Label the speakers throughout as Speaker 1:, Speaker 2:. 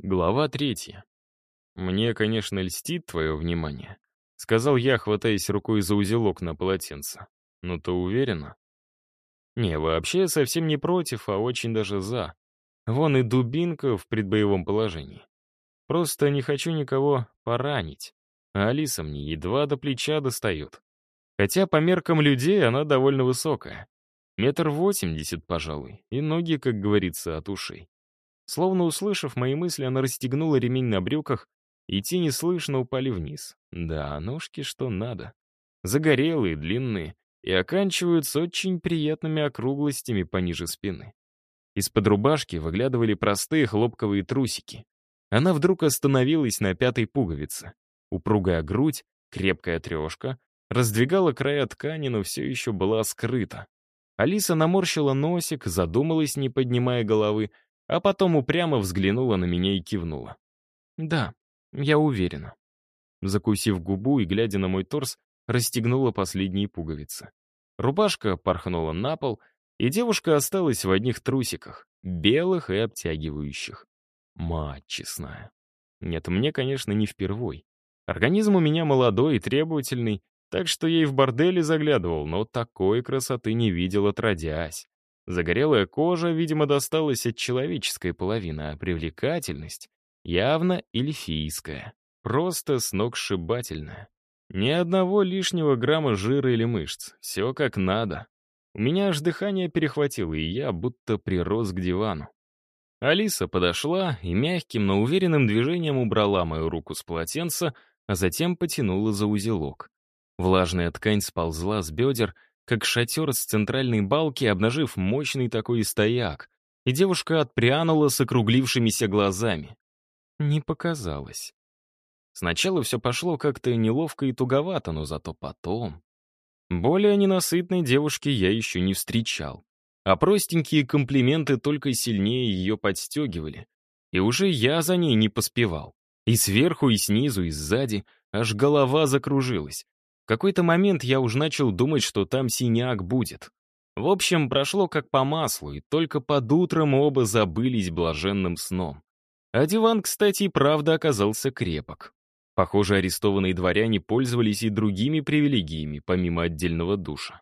Speaker 1: Глава третья. «Мне, конечно, льстит твое внимание», — сказал я, хватаясь рукой за узелок на полотенце. «Но ты уверена?» «Не, вообще совсем не против, а очень даже за. Вон и дубинка в предбоевом положении. Просто не хочу никого поранить, а Алиса мне едва до плеча достает. Хотя по меркам людей она довольно высокая. Метр восемьдесят, пожалуй, и ноги, как говорится, от ушей. Словно услышав мои мысли, она расстегнула ремень на брюках, и те неслышно упали вниз. Да, ножки что надо. Загорелые, длинные, и оканчиваются очень приятными округлостями пониже спины. Из-под рубашки выглядывали простые хлопковые трусики. Она вдруг остановилась на пятой пуговице. Упругая грудь, крепкая трешка, раздвигала края ткани, но все еще была скрыта. Алиса наморщила носик, задумалась, не поднимая головы, а потом упрямо взглянула на меня и кивнула. «Да, я уверена». Закусив губу и глядя на мой торс, расстегнула последние пуговицы. Рубашка порхнула на пол, и девушка осталась в одних трусиках, белых и обтягивающих. Мать честная. Нет, мне, конечно, не впервой. Организм у меня молодой и требовательный, так что я и в борделе заглядывал, но такой красоты не видел отродясь. Загорелая кожа, видимо, досталась от человеческой половины, а привлекательность явно эльфийская. Просто сногсшибательная. Ни одного лишнего грамма жира или мышц. Все как надо. У меня аж дыхание перехватило, и я будто прирос к дивану. Алиса подошла и мягким, но уверенным движением убрала мою руку с полотенца, а затем потянула за узелок. Влажная ткань сползла с бедер, как шатер с центральной балки, обнажив мощный такой стояк, и девушка отпрянула с округлившимися глазами. Не показалось. Сначала все пошло как-то неловко и туговато, но зато потом... Более ненасытной девушки я еще не встречал. А простенькие комплименты только сильнее ее подстегивали. И уже я за ней не поспевал. И сверху, и снизу, и сзади аж голова закружилась какой-то момент я уж начал думать, что там синяк будет. В общем, прошло как по маслу, и только под утром оба забылись блаженным сном. А диван, кстати, и правда оказался крепок. Похоже, арестованные дворяне пользовались и другими привилегиями, помимо отдельного душа.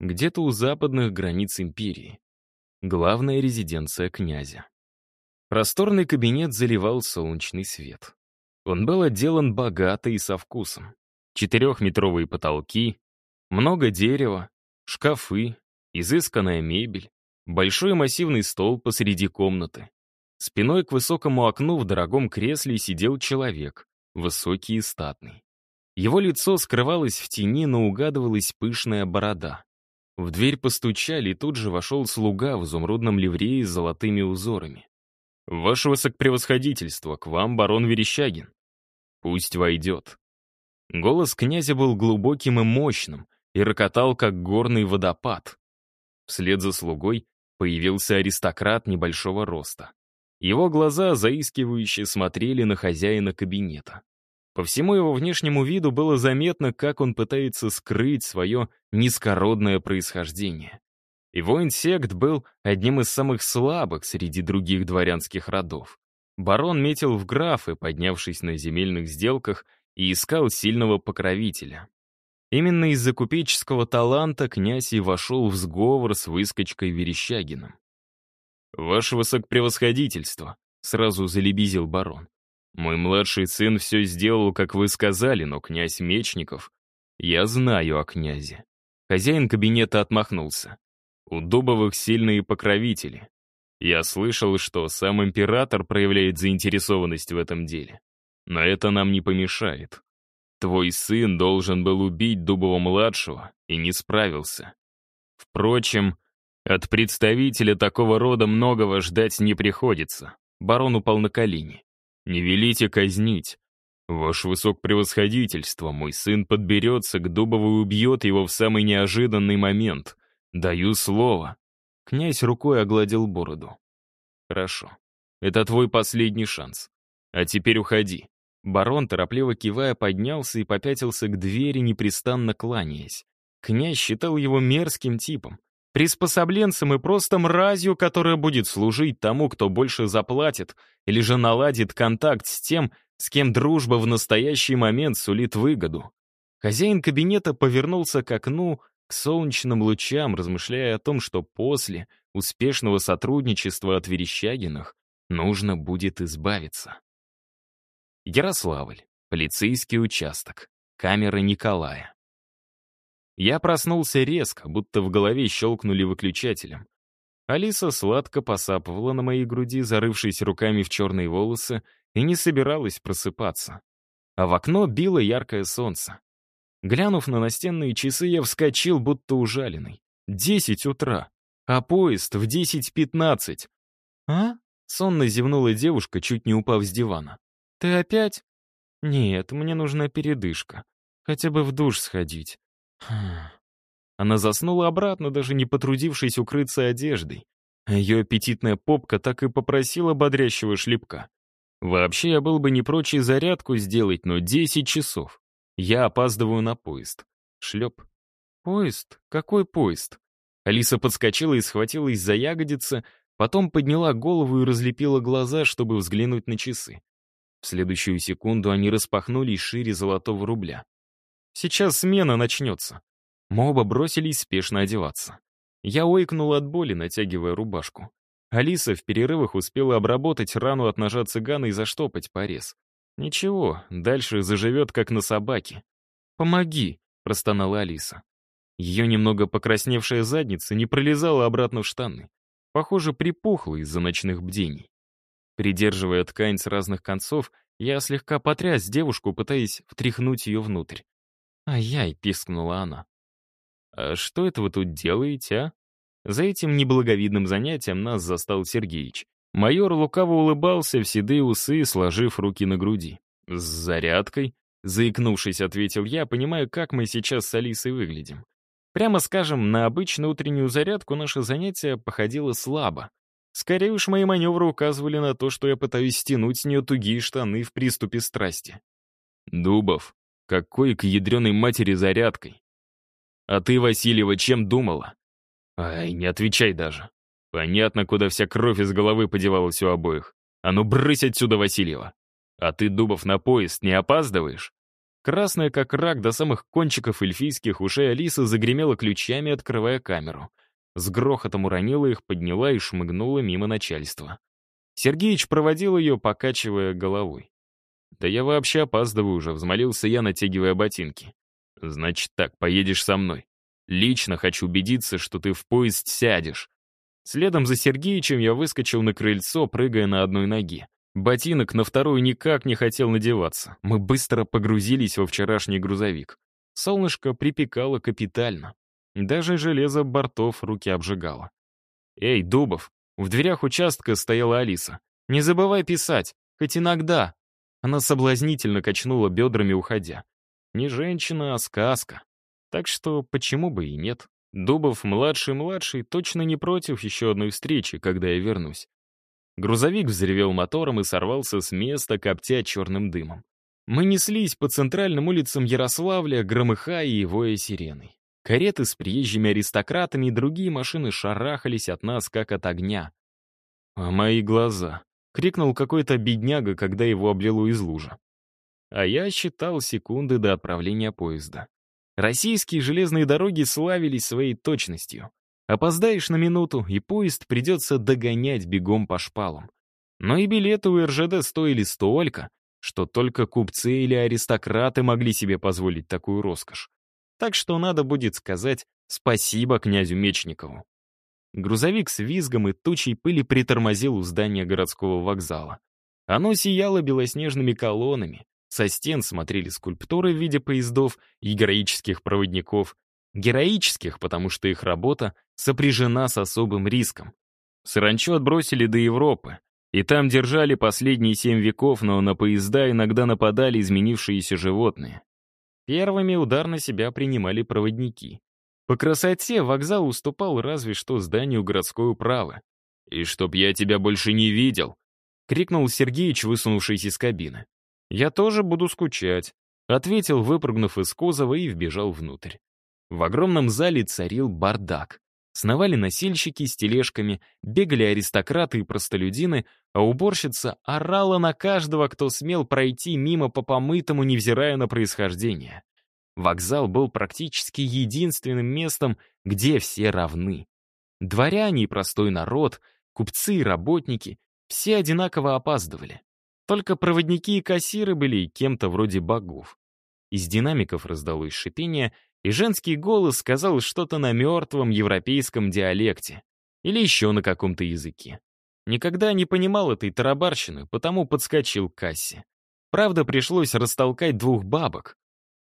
Speaker 1: Где-то у западных границ империи. Главная резиденция князя. Просторный кабинет заливал солнечный свет. Он был отделан богато и со вкусом четырехметровые потолки, много дерева, шкафы, изысканная мебель, большой массивный стол посреди комнаты. Спиной к высокому окну в дорогом кресле сидел человек, высокий и статный. Его лицо скрывалось в тени, но угадывалась пышная борода. В дверь постучали, и тут же вошел слуга в изумрудном ливрее с золотыми узорами. «Ваше высокопревосходительство, к вам барон Верещагин». «Пусть войдет», Голос князя был глубоким и мощным и рокотал, как горный водопад. Вслед за слугой появился аристократ небольшого роста. Его глаза заискивающе смотрели на хозяина кабинета. По всему его внешнему виду было заметно, как он пытается скрыть свое низкородное происхождение. Его инсект был одним из самых слабых среди других дворянских родов. Барон метил в графы, поднявшись на земельных сделках и искал сильного покровителя. Именно из-за купеческого таланта князь и вошел в сговор с выскочкой Верещагиным. «Ваше высокопревосходительство», — сразу залебезил барон. «Мой младший сын все сделал, как вы сказали, но князь Мечников... Я знаю о князе». Хозяин кабинета отмахнулся. «У Дубовых сильные покровители. Я слышал, что сам император проявляет заинтересованность в этом деле. Но это нам не помешает. Твой сын должен был убить Дубова-младшего и не справился. Впрочем, от представителя такого рода многого ждать не приходится. Барон упал на колени. Не велите казнить. Ваше высокопревосходительство, мой сын подберется к Дубову и убьет его в самый неожиданный момент. Даю слово. Князь рукой огладил бороду. Хорошо. Это твой последний шанс. А теперь уходи. Барон, торопливо кивая, поднялся и попятился к двери, непрестанно кланяясь. Князь считал его мерзким типом. приспособленцем и просто мразью, которая будет служить тому, кто больше заплатит, или же наладит контакт с тем, с кем дружба в настоящий момент сулит выгоду. Хозяин кабинета повернулся к окну, к солнечным лучам, размышляя о том, что после успешного сотрудничества от Верещагиных нужно будет избавиться. Ярославль. Полицейский участок. Камера Николая. Я проснулся резко, будто в голове щелкнули выключателем. Алиса сладко посапывала на моей груди, зарывшись руками в черные волосы, и не собиралась просыпаться. А в окно било яркое солнце. Глянув на настенные часы, я вскочил, будто ужаленный. Десять утра, а поезд в десять пятнадцать. «А?» — сонно зевнула девушка, чуть не упав с дивана. «Ты опять?» «Нет, мне нужна передышка. Хотя бы в душ сходить». Хм. Она заснула обратно, даже не потрудившись укрыться одеждой. Ее аппетитная попка так и попросила бодрящего шлепка. Вообще, я был бы не прочь и зарядку сделать, но 10 часов. Я опаздываю на поезд. Шлеп. Поезд? Какой поезд? Алиса подскочила и схватилась за ягодицы, потом подняла голову и разлепила глаза, чтобы взглянуть на часы. В следующую секунду они распахнулись шире золотого рубля. Сейчас смена начнется. Мы оба бросились спешно одеваться. Я ойкнул от боли, натягивая рубашку. Алиса в перерывах успела обработать рану от ножа цыгана и заштопать порез. Ничего, дальше заживет, как на собаке. «Помоги», — простонала Алиса. Ее немного покрасневшая задница не пролезала обратно в штаны. Похоже, припухла из-за ночных бдений. Придерживая ткань с разных концов, я слегка потряс девушку, пытаясь втряхнуть ее внутрь. «Ай-яй», — пискнула она. «А что это вы тут делаете, а?» За этим неблаговидным занятием нас застал Сергеич. Майор лукаво улыбался в седые усы, сложив руки на груди. «С зарядкой?» — заикнувшись, ответил я, понимая, как мы сейчас с Алисой выглядим. Прямо скажем, на обычную утреннюю зарядку наше занятие походило слабо. Скорее уж мои маневры указывали на то, что я пытаюсь стянуть с нее тугие штаны в приступе страсти. «Дубов, какой к ядреной матери зарядкой? А ты, Васильева, чем думала?» Ай, не отвечай даже. Понятно, куда вся кровь из головы подевалась у обоих. А ну брысь отсюда, Васильева. А ты, Дубов, на поезд не опаздываешь? Красная, как рак, до самых кончиков эльфийских ушей Алиса загремела ключами, открывая камеру. С грохотом уронила их, подняла и шмыгнула мимо начальства. Сергеич проводил ее, покачивая головой. «Да я вообще опаздываю уже», — взмолился я, натягивая ботинки. «Значит так, поедешь со мной. Лично хочу убедиться, что ты в поезд сядешь. Следом за Сергеичем я выскочил на крыльцо, прыгая на одной ноге. Ботинок на вторую никак не хотел надеваться. Мы быстро погрузились во вчерашний грузовик. Солнышко припекало капитально. Даже железо бортов руки обжигало. «Эй, Дубов!» В дверях участка стояла Алиса. «Не забывай писать, хоть иногда!» Она соблазнительно качнула бедрами, уходя. Не женщина, а сказка. Так что почему бы и нет? Дубов младший-младший точно не против еще одной встречи, когда я вернусь. Грузовик взревел мотором и сорвался с места, коптя черным дымом. Мы неслись по центральным улицам Ярославля, громыхая и воя сиреной. Кареты с приезжими аристократами и другие машины шарахались от нас, как от огня. «А мои глаза!» — крикнул какой-то бедняга, когда его облило из лужа. А я считал секунды до отправления поезда. Российские железные дороги славились своей точностью. Опоздаешь на минуту, и поезд придется догонять бегом по шпалам. Но и билеты у РЖД стоили столько, что только купцы или аристократы могли себе позволить такую роскошь. Так что надо будет сказать спасибо князю Мечникову. Грузовик с визгом и тучей пыли притормозил у здания городского вокзала. Оно сияло белоснежными колоннами, со стен смотрели скульптуры в виде поездов и героических проводников. Героических, потому что их работа сопряжена с особым риском. Саранчу отбросили до Европы, и там держали последние семь веков, но на поезда иногда нападали изменившиеся животные. Первыми удар на себя принимали проводники. По красоте вокзал уступал разве что зданию городской управы. «И чтоб я тебя больше не видел!» — крикнул Сергеич, высунувшись из кабины. «Я тоже буду скучать», — ответил, выпрыгнув из кузова и вбежал внутрь. В огромном зале царил бардак. Сновали носильщики с тележками, бегали аристократы и простолюдины, а уборщица орала на каждого, кто смел пройти мимо по помытому, невзирая на происхождение. Вокзал был практически единственным местом, где все равны. Дворяне и простой народ, купцы и работники — все одинаково опаздывали. Только проводники и кассиры были кем-то вроде богов. Из динамиков раздалось шипение, и женский голос сказал что-то на мертвом европейском диалекте или еще на каком-то языке. Никогда не понимал этой тарабарщины, потому подскочил к кассе. Правда, пришлось растолкать двух бабок,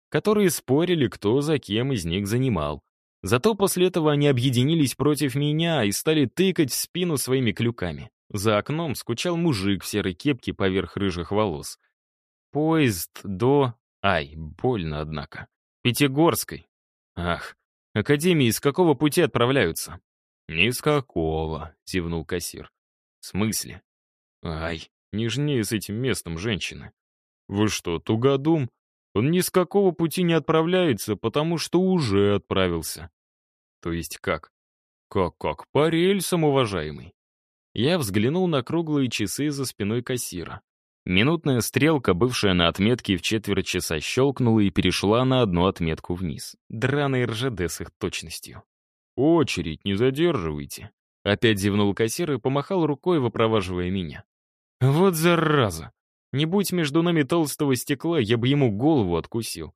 Speaker 1: которые спорили, кто за кем из них занимал. Зато после этого они объединились против меня и стали тыкать в спину своими клюками. За окном скучал мужик в серой кепке поверх рыжих волос. Поезд до... Ай, больно, однако. Пятигорской. Ах, академии из какого пути отправляются? Ни с какого, зевнул кассир. В смысле? Ай, нежнее с этим местом женщины. Вы что, тугодум? Он ни с какого пути не отправляется, потому что уже отправился. То есть как? Как-как, по рельсам, уважаемый. Я взглянул на круглые часы за спиной кассира. Минутная стрелка, бывшая на отметке в четверть часа, щелкнула и перешла на одну отметку вниз. Драный РЖД с их точностью. «Очередь, не задерживайте!» Опять зевнул кассир и помахал рукой, выпроваживая меня. «Вот зараза! Не будь между нами толстого стекла, я бы ему голову откусил.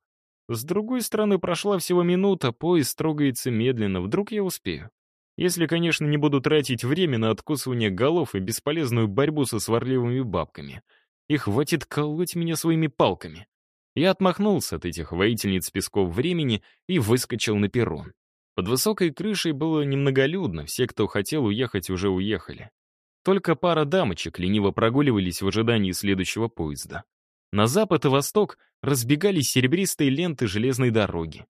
Speaker 1: С другой стороны, прошла всего минута, поезд трогается медленно, вдруг я успею. Если, конечно, не буду тратить время на откусывание голов и бесполезную борьбу со сварливыми бабками — и хватит колоть меня своими палками. Я отмахнулся от этих воительниц песков времени и выскочил на перрон. Под высокой крышей было немноголюдно, все, кто хотел уехать, уже уехали. Только пара дамочек лениво прогуливались в ожидании следующего поезда. На запад и восток разбегались серебристые ленты железной дороги.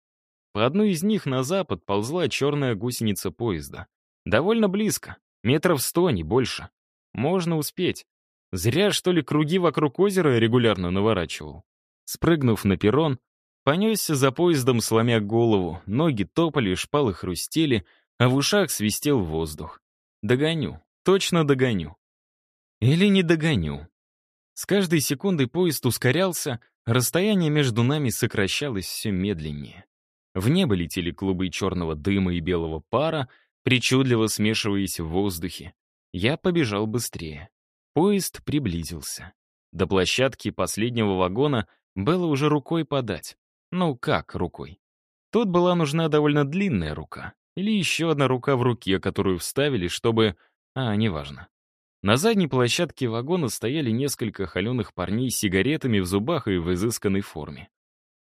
Speaker 1: По одной из них на запад ползла черная гусеница поезда. Довольно близко, метров сто, не больше. Можно успеть. Зря, что ли, круги вокруг озера регулярно наворачивал. Спрыгнув на перрон, понесся за поездом, сломя голову, ноги топали, шпалы хрустели, а в ушах свистел воздух. Догоню, точно догоню. Или не догоню. С каждой секундой поезд ускорялся, расстояние между нами сокращалось все медленнее. В небо летели клубы черного дыма и белого пара, причудливо смешиваясь в воздухе. Я побежал быстрее. Поезд приблизился. До площадки последнего вагона было уже рукой подать. Ну как рукой? Тут была нужна довольно длинная рука. Или еще одна рука в руке, которую вставили, чтобы... А, неважно. На задней площадке вагона стояли несколько холеных парней с сигаретами в зубах и в изысканной форме.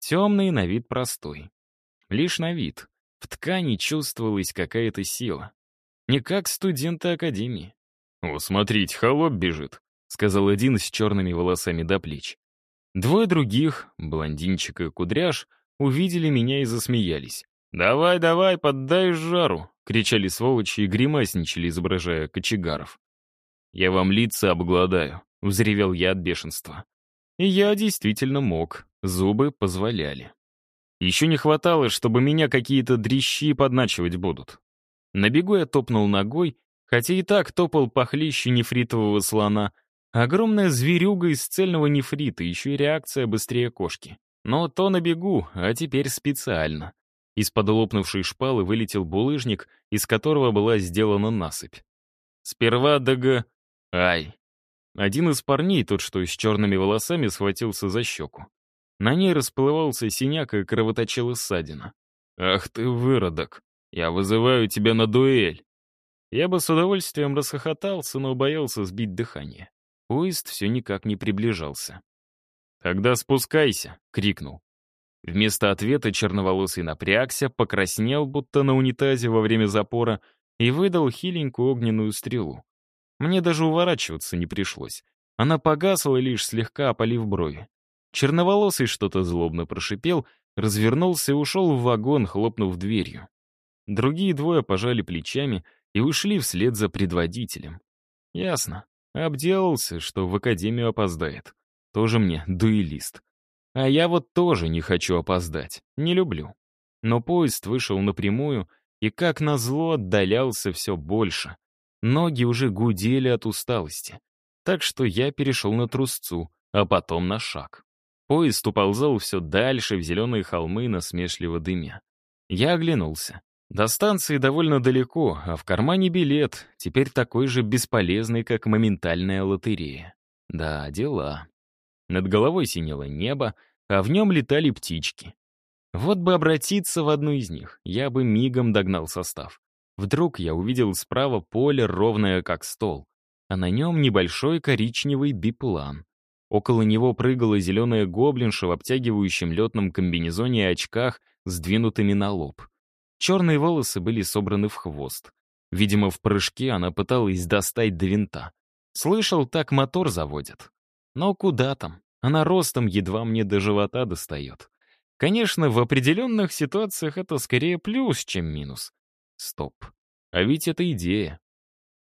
Speaker 1: Темный, на вид простой. Лишь на вид. В ткани чувствовалась какая-то сила. Не как студенты академии. «О, смотрите, холоп бежит», — сказал один с черными волосами до плеч. Двое других, блондинчик и кудряш, увидели меня и засмеялись. «Давай, давай, поддай жару!» — кричали сволочи и гримасничали, изображая кочегаров. «Я вам лица обгладаю», — взревел я от бешенства. И я действительно мог, зубы позволяли. Еще не хватало, чтобы меня какие-то дрищи подначивать будут. На бегу я топнул ногой Хотя и так топал похлеще нефритового слона. Огромная зверюга из цельного нефрита, еще и реакция быстрее кошки. Но то на бегу, а теперь специально. Из-под лопнувшей шпалы вылетел булыжник, из которого была сделана насыпь. Сперва ДГ... Ай. Один из парней, тот, что с черными волосами, схватился за щеку. На ней расплывался синяк и кровоточила ссадина. «Ах ты, выродок! Я вызываю тебя на дуэль!» Я бы с удовольствием расхохотался, но боялся сбить дыхание. Поезд все никак не приближался. «Тогда спускайся!» — крикнул. Вместо ответа черноволосый напрягся, покраснел, будто на унитазе во время запора, и выдал хиленькую огненную стрелу. Мне даже уворачиваться не пришлось. Она погасла, лишь слегка опалив брови. Черноволосый что-то злобно прошипел, развернулся и ушел в вагон, хлопнув дверью. Другие двое пожали плечами — и ушли вслед за предводителем. Ясно. Обделался, что в академию опоздает. Тоже мне дуэлист. А я вот тоже не хочу опоздать. Не люблю. Но поезд вышел напрямую, и, как назло, отдалялся все больше. Ноги уже гудели от усталости. Так что я перешел на трусцу, а потом на шаг. Поезд уползал все дальше в зеленые холмы насмешливо дымя. Я оглянулся. До станции довольно далеко, а в кармане билет, теперь такой же бесполезный, как моментальная лотерея. Да, дела. Над головой синело небо, а в нем летали птички. Вот бы обратиться в одну из них, я бы мигом догнал состав. Вдруг я увидел справа поле, ровное как стол, а на нем небольшой коричневый биплан. Около него прыгала зеленая гоблинша в обтягивающем летном комбинезоне и очках, сдвинутыми на лоб. Черные волосы были собраны в хвост. Видимо, в прыжке она пыталась достать до винта. Слышал, так мотор заводят. Но куда там? Она ростом едва мне до живота достает. Конечно, в определенных ситуациях это скорее плюс, чем минус. Стоп. А ведь это идея.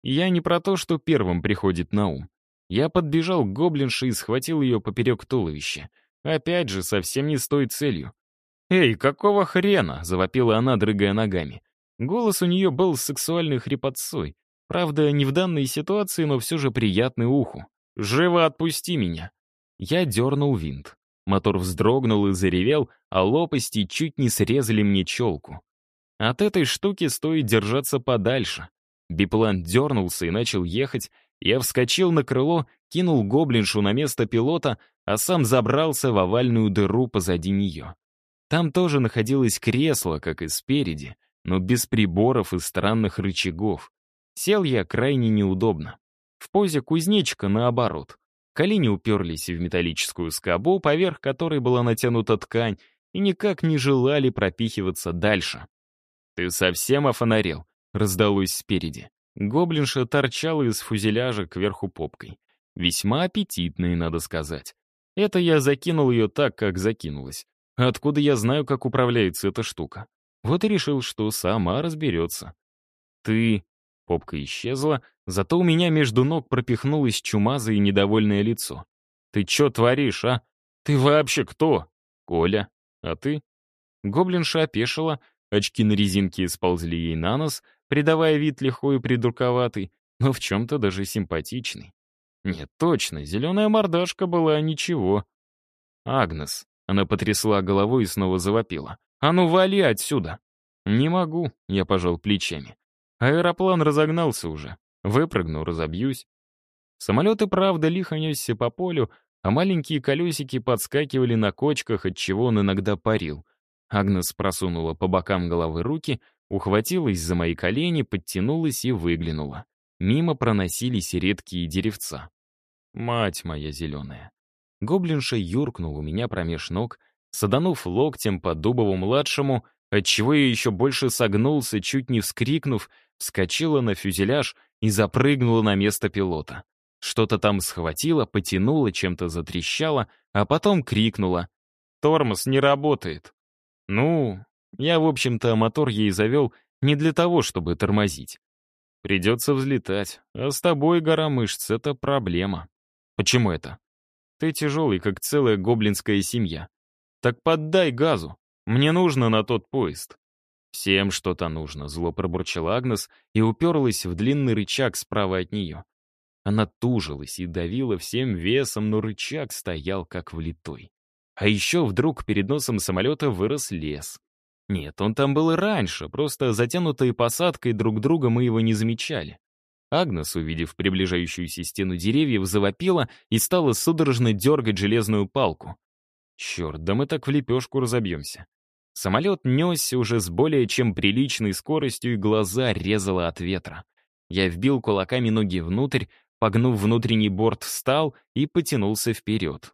Speaker 1: Я не про то, что первым приходит на ум. Я подбежал к гоблинше и схватил ее поперек туловища. Опять же, совсем не с той целью. «Эй, какого хрена?» — завопила она, дрыгая ногами. Голос у нее был сексуальной хрипотцой. Правда, не в данной ситуации, но все же приятный уху. «Живо отпусти меня!» Я дернул винт. Мотор вздрогнул и заревел, а лопасти чуть не срезали мне челку. От этой штуки стоит держаться подальше. Биплан дернулся и начал ехать. Я вскочил на крыло, кинул гоблиншу на место пилота, а сам забрался в овальную дыру позади нее. Там тоже находилось кресло, как и спереди, но без приборов и странных рычагов. Сел я крайне неудобно. В позе кузнечика наоборот. Колени уперлись в металлическую скобу, поверх которой была натянута ткань, и никак не желали пропихиваться дальше. «Ты совсем офонарел?» — раздалось спереди. Гоблинша торчала из фюзеляжа кверху попкой. Весьма аппетитной, надо сказать. Это я закинул ее так, как закинулась. Откуда я знаю, как управляется эта штука? Вот и решил, что сама разберется. «Ты...» Попка исчезла, зато у меня между ног пропихнулось чумазое и недовольное лицо. «Ты чё творишь, а? Ты вообще кто?» «Коля. А ты?» Гоблинша опешила, очки на резинке сползли ей на нос, придавая вид лихой и придурковатый, но в чем-то даже симпатичный. Нет, точно, зеленая мордашка была ничего. «Агнес», — она потрясла головой и снова завопила. «А ну вали отсюда!» «Не могу», — я пожал плечами. Аэроплан разогнался уже. Выпрыгну, разобьюсь. Самолет и правда лихо несся по полю, а маленькие колесики подскакивали на кочках, от чего он иногда парил. Агнес просунула по бокам головы руки, ухватилась за мои колени, подтянулась и выглянула. Мимо проносились редкие деревца. Мать моя зеленая. Гоблинша юркнул у меня промеж ног, саданув локтем по Дубову-младшему, отчего я еще больше согнулся, чуть не вскрикнув, вскочила на фюзеляж и запрыгнула на место пилота. Что-то там схватило, потянуло, чем-то затрещало, а потом крикнула. «Тормоз не работает». Ну, я, в общем-то, мотор ей завел не для того, чтобы тормозить. Придется взлетать, а с тобой, гора мышц, это проблема. Почему это? Ты тяжелый, как целая гоблинская семья. Так поддай газу. Мне нужно на тот поезд. «Всем что-то нужно», — зло пробурчала Агнес и уперлась в длинный рычаг справа от нее. Она тужилась и давила всем весом, но рычаг стоял как влитой. А еще вдруг перед носом самолета вырос лес. Нет, он там был и раньше, просто затянутой посадкой друг друга мы его не замечали. Агнес, увидев приближающуюся стену деревьев, завопила и стала судорожно дергать железную палку. Черт, да мы так в лепешку разобьемся. Самолет несся уже с более чем приличной скоростью, и глаза резало от ветра. Я вбил кулаками ноги внутрь, погнув внутренний борт, встал и потянулся вперед.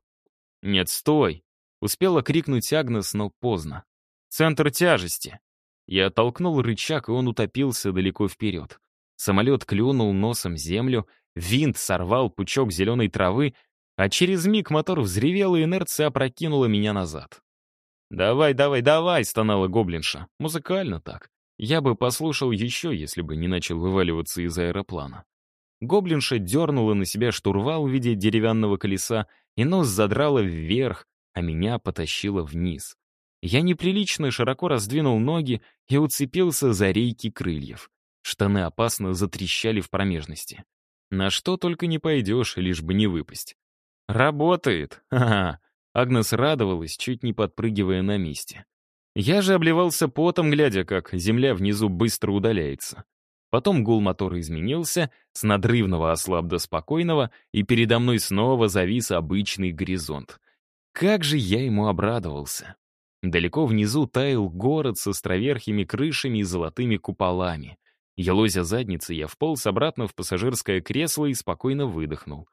Speaker 1: «Нет, стой!» — успела крикнуть Агнес, но поздно. «Центр тяжести!» Я оттолкнул рычаг, и он утопился далеко вперед. Самолет клюнул носом землю, винт сорвал пучок зеленой травы, а через миг мотор взревел, и инерция опрокинула меня назад. «Давай, давай, давай!» — стонала гоблинша. Музыкально так. Я бы послушал еще, если бы не начал вываливаться из аэроплана. Гоблинша дернула на себя штурвал в виде деревянного колеса, и нос задрала вверх, а меня потащила вниз. Я неприлично широко раздвинул ноги и уцепился за рейки крыльев. Штаны опасно затрещали в промежности. На что только не пойдешь, лишь бы не выпасть. «Работает! Ха-ха!» Агнес радовалась, чуть не подпрыгивая на месте. Я же обливался потом, глядя, как земля внизу быстро удаляется. Потом гул мотора изменился, с надрывного ослаб до спокойного, и передо мной снова завис обычный горизонт. Как же я ему обрадовался. Далеко внизу таял город с островерхими крышами и золотыми куполами. Елозя задницы, я вполз обратно в пассажирское кресло и спокойно выдохнул.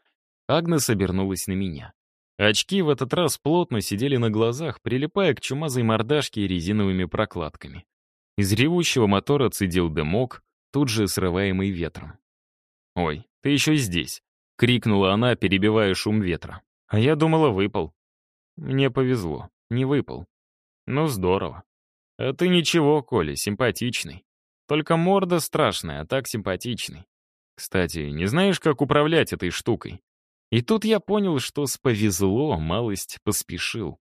Speaker 1: Агнес обернулась на меня. Очки в этот раз плотно сидели на глазах, прилипая к чумазой мордашке резиновыми прокладками. Из ревущего мотора цедил дымок, тут же срываемый ветром. «Ой, ты еще здесь!» — крикнула она, перебивая шум ветра. «А я думала, выпал». «Мне повезло, не выпал». «Ну, здорово. А ты ничего, Коля, симпатичный. Только морда страшная, а так симпатичный. Кстати, не знаешь, как управлять этой штукой?» И тут я понял, что с повезло, малость поспешил.